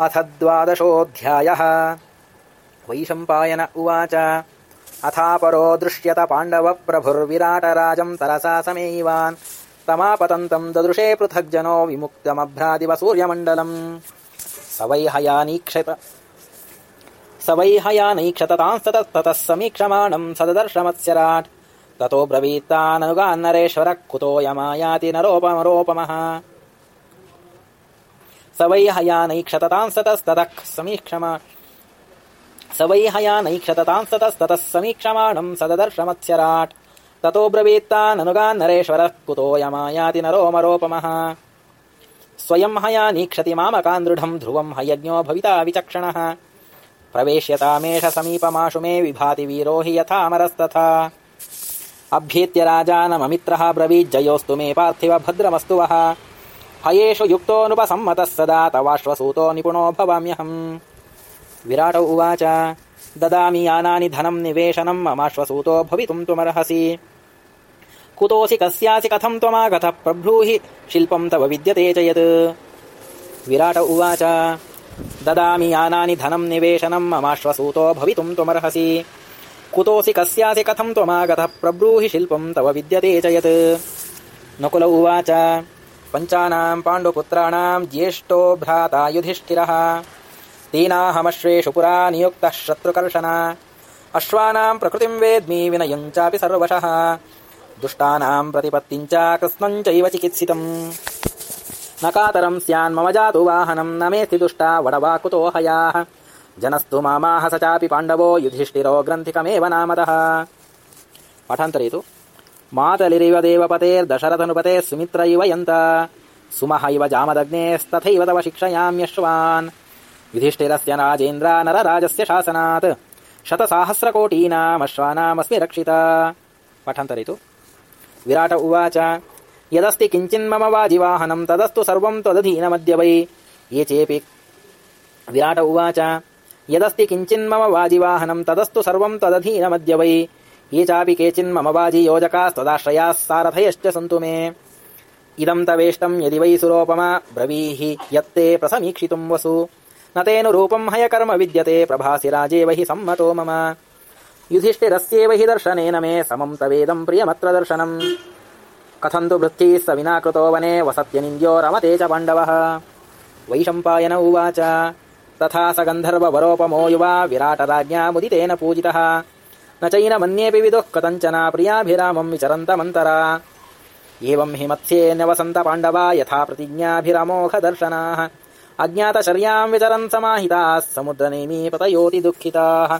अथ द्वादशोऽध्यायः। वैशम्पायन उवाच। अथापरो दृश्यत पाण्डवप्रभुर्विराटराजम् तरसा समेयिवान् तमापतन्तम् ददृशे पृथग्जनो विमुक्तमभ्रादिव सूर्यमण्डलम्। स वै हयानीक्षत स वै हयानैक्षततांस्ततस्ततः समीक्षमाणम् सददर्शमत्स्यराट् ततो ब्रवीत्ताननुगान्नरेश्वरः कुतोऽयमायाति नरोपमरोपमः स वै हयानैक्षततांस्ततस्ततः समीक्षमा। स वै हयानैक्षततांस्ततस्ततः समीक्षमाणम् सददर्शमत्स्यराट् ततो ब्रवीत्ताननुगान्नरेश्वरः कुतोऽयमायाति नरोमरोपमः स्वयम् हयानीक्षति मामकान् दृढम् ध्रुवम् हयज्ञो भविता विचक्षणः। प्रवेश्यतामेष समीपमाशु मे विभाति वीरो हि यथामरस्तथा। अभ्येत्य राजानममित्रः ब्रवीज्जयोस्तु मे पार्थिव भद्रमस्तु वः हयेषु युक्तोऽनुपसम्मतः सदा तवाश्वसूतो निपुणो भवाम्यहम्। विराट उवाच, ददामि यानानि धनम् निवेशनम्, ममाश्वसूतो भवितुम् त्वमर्हसि। कुतोऽसि कस्यासि कथम् त्वमागतः, प्रब्रूहि शिल्पम् तव विद्यते च यत्। विराट उवाच, ददामि यानानि धनम् निवेशनम्, ममाश्वसूतो भवितुम् त्वमर्हसि। कुतोऽसि कस्यासि कथम् त्वमागतः, प्रब्रूहि शिल्पम् तव विद्यते च यत्। नकुल उवाच पञ्चानाम् पाण्डुपुत्राणाम् ज्येष्ठो भ्राता युधिष्ठिरः। तेनाहमश्वेषु पुरा नियुक्तः शत्रुकर्षण। अश्वानाम् प्रकृतिम् वेद्मि विनयम् चापि सर्वशः। कृत्स्नम् चैव चिकित्सितम्। न कातरम् स्यान्मम जातु वाहनम् न मेऽस्ति दुष्टा वडवा कुतो हयाः। जनस्तु मामाह स चापि पाण्डवो युधिष्ठिरो ग्रन्थिकमेव नामतः। पाठान्तरे तु मातलिरिव देवपतेर्दशरथनुपतेः सुमित्र इव यन्त। सुमह इव जामदग्नेस्तथैव तव शिक्षयाम्यश्वान् युधिष्ठिरस्य राजेन्द्र नरराजस्य शासनात्। शतसाहस्रकोटीनामश्वानामस्मि रक्षिता। पठन्तरे तु विराट उवाच यदस्ति किञ्चिन्मम वाजिवाहनम् तदस्तु सर्वम् त्वदधीनमद्य वै ये चेऽपि विराट उवाच यदस्ति किञ्चिन्मम वाजिवाहनम् तदस्तु सर्वम् त्वदधीनमद्य वै ये चापि केचिन्मम वाजि योजकास्त्वदाश्रयाः सारथयश्च सन्तु मे। इदम् तवेष्टम् यदि वै सुरोपमा ब्रवीहि यत्ते प्रसमीक्षितुम् वसु। न तेऽनुरूपम् हयकर्म विद्यते प्रभासि राजेव हि सम्मतो मम। युधिष्ठिरस्येव हि दर्शनेन मे समम् तवेदम् प्रियमत्र दर्शनम्। कथम् तु वृत्तिः स विना कृतो वने वसत्यनिन्द्यो रमते च पाण्डवः। वैशम्पायन उवाच। तथा स गन्धर्ववरोपमो युवा विराटराज्ञामुदितेन पूजितः न चैन मन्येऽपि विदुः कथञ्चन प्रियाभिरामं विचरन्तमन्तरा। एवं हि मत्स्येऽन्यवसन्तपाण्डवा यथा प्रतिज्ञाभिरामोघदर्शनाः। अज्ञातशर्यां विचरन् समाहिताः, समुद्रनेमी पतयोति दुःखिताः।